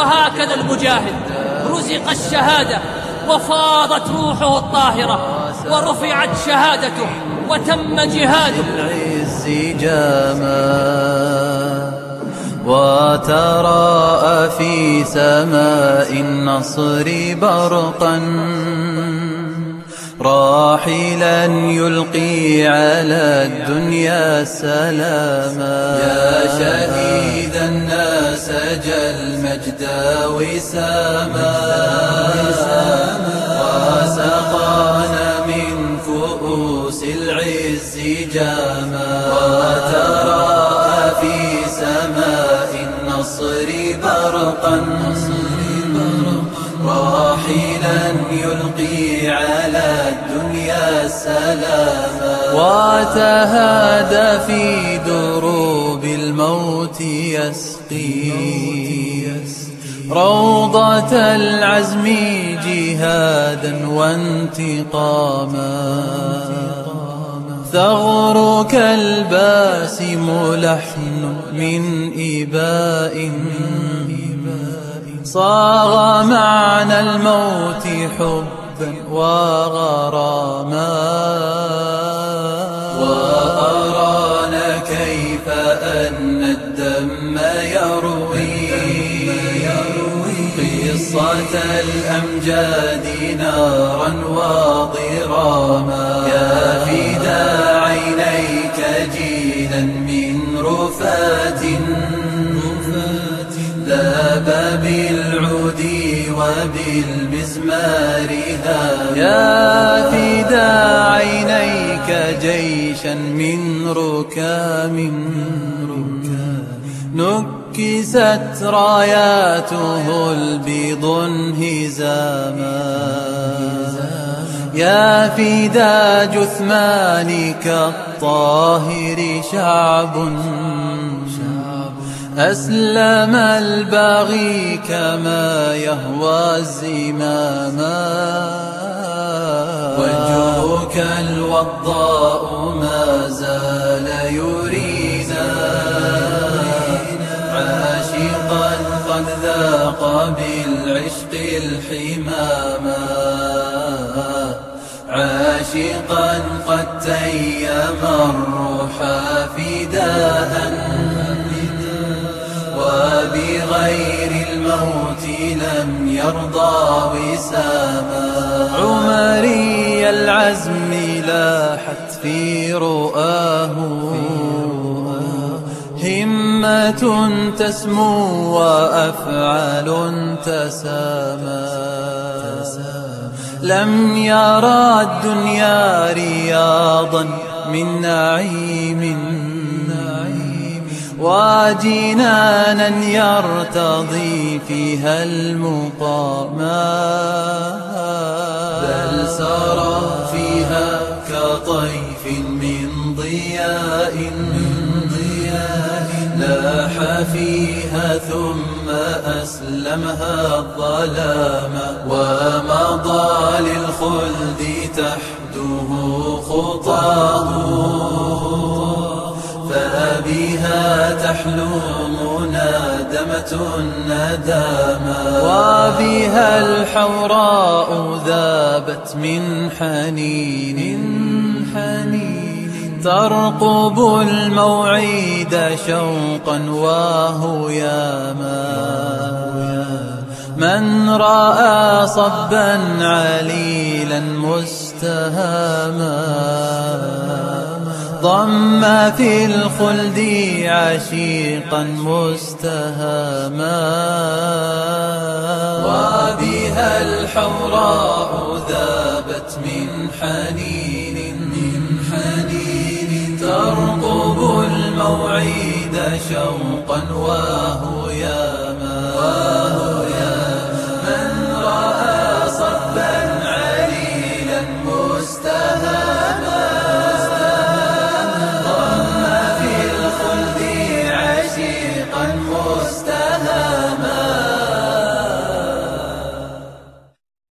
وهكذا المجاهد رزق الشهادة وفاضت روحه الطاهرة ورفعت شهادته وتم جهاده. العز جاما وتراءى في سماء النصر برقا. راحلا يلقي على الدنيا سلاما. يا شهيد الناس جل المجد وساما. وسقانا من كؤوس العز جاما. وتراءى في سماء النصر برقا. راحلا يلقي على الدنيا سلاما. وتهادى في دروب الموت يسقي. روضة العزم جهادا وانتقاما. ثغرك الباسم لحن من إباء. صاغ معنى الموت حبا وغراما وأرانا كيف أن الدم يروي. قصة الأمجاد نارا وضراما. يا فدا عينيك جيلا من رفات. ذاب بالعود وبالمزمار ذاب يا فدا عينيك جيشا من ركام نكست راياته البيض انهزاما يا فدا جثمانك الطاهر شعب أسلم الباغي كما يهوى الزماما وجهك الوضاء ما زال يرينا عاشقا قد ذاق بالعشق الحماما عاشقا قد تيم الروح فداء. وبغير الموت لم يرضى وساما. عمري العزم لاحت في رؤاه. همة تسمو وأفعال تسامى. لم يرى الدنيا رياضا من نعيم. وجنانا يرتضي فيها المقاما بل سرى فيها كطيف من ضياء لاح فيها ثم أسلمها الظلام. ومضى للخلد تحته خطاه. تحلو منادمة الندامة وبها الحوراء ذابت من حنين. حنين. ترقب الموعد شوقا وهو ياما من رأى صبا عليلا مستهاما. ضم في الخلد عشيقا مستهاما. وبها الحوراء ذابت من حنين من حنين ترقب الموعد شوقا وهو